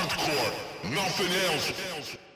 hardcore, nothing else.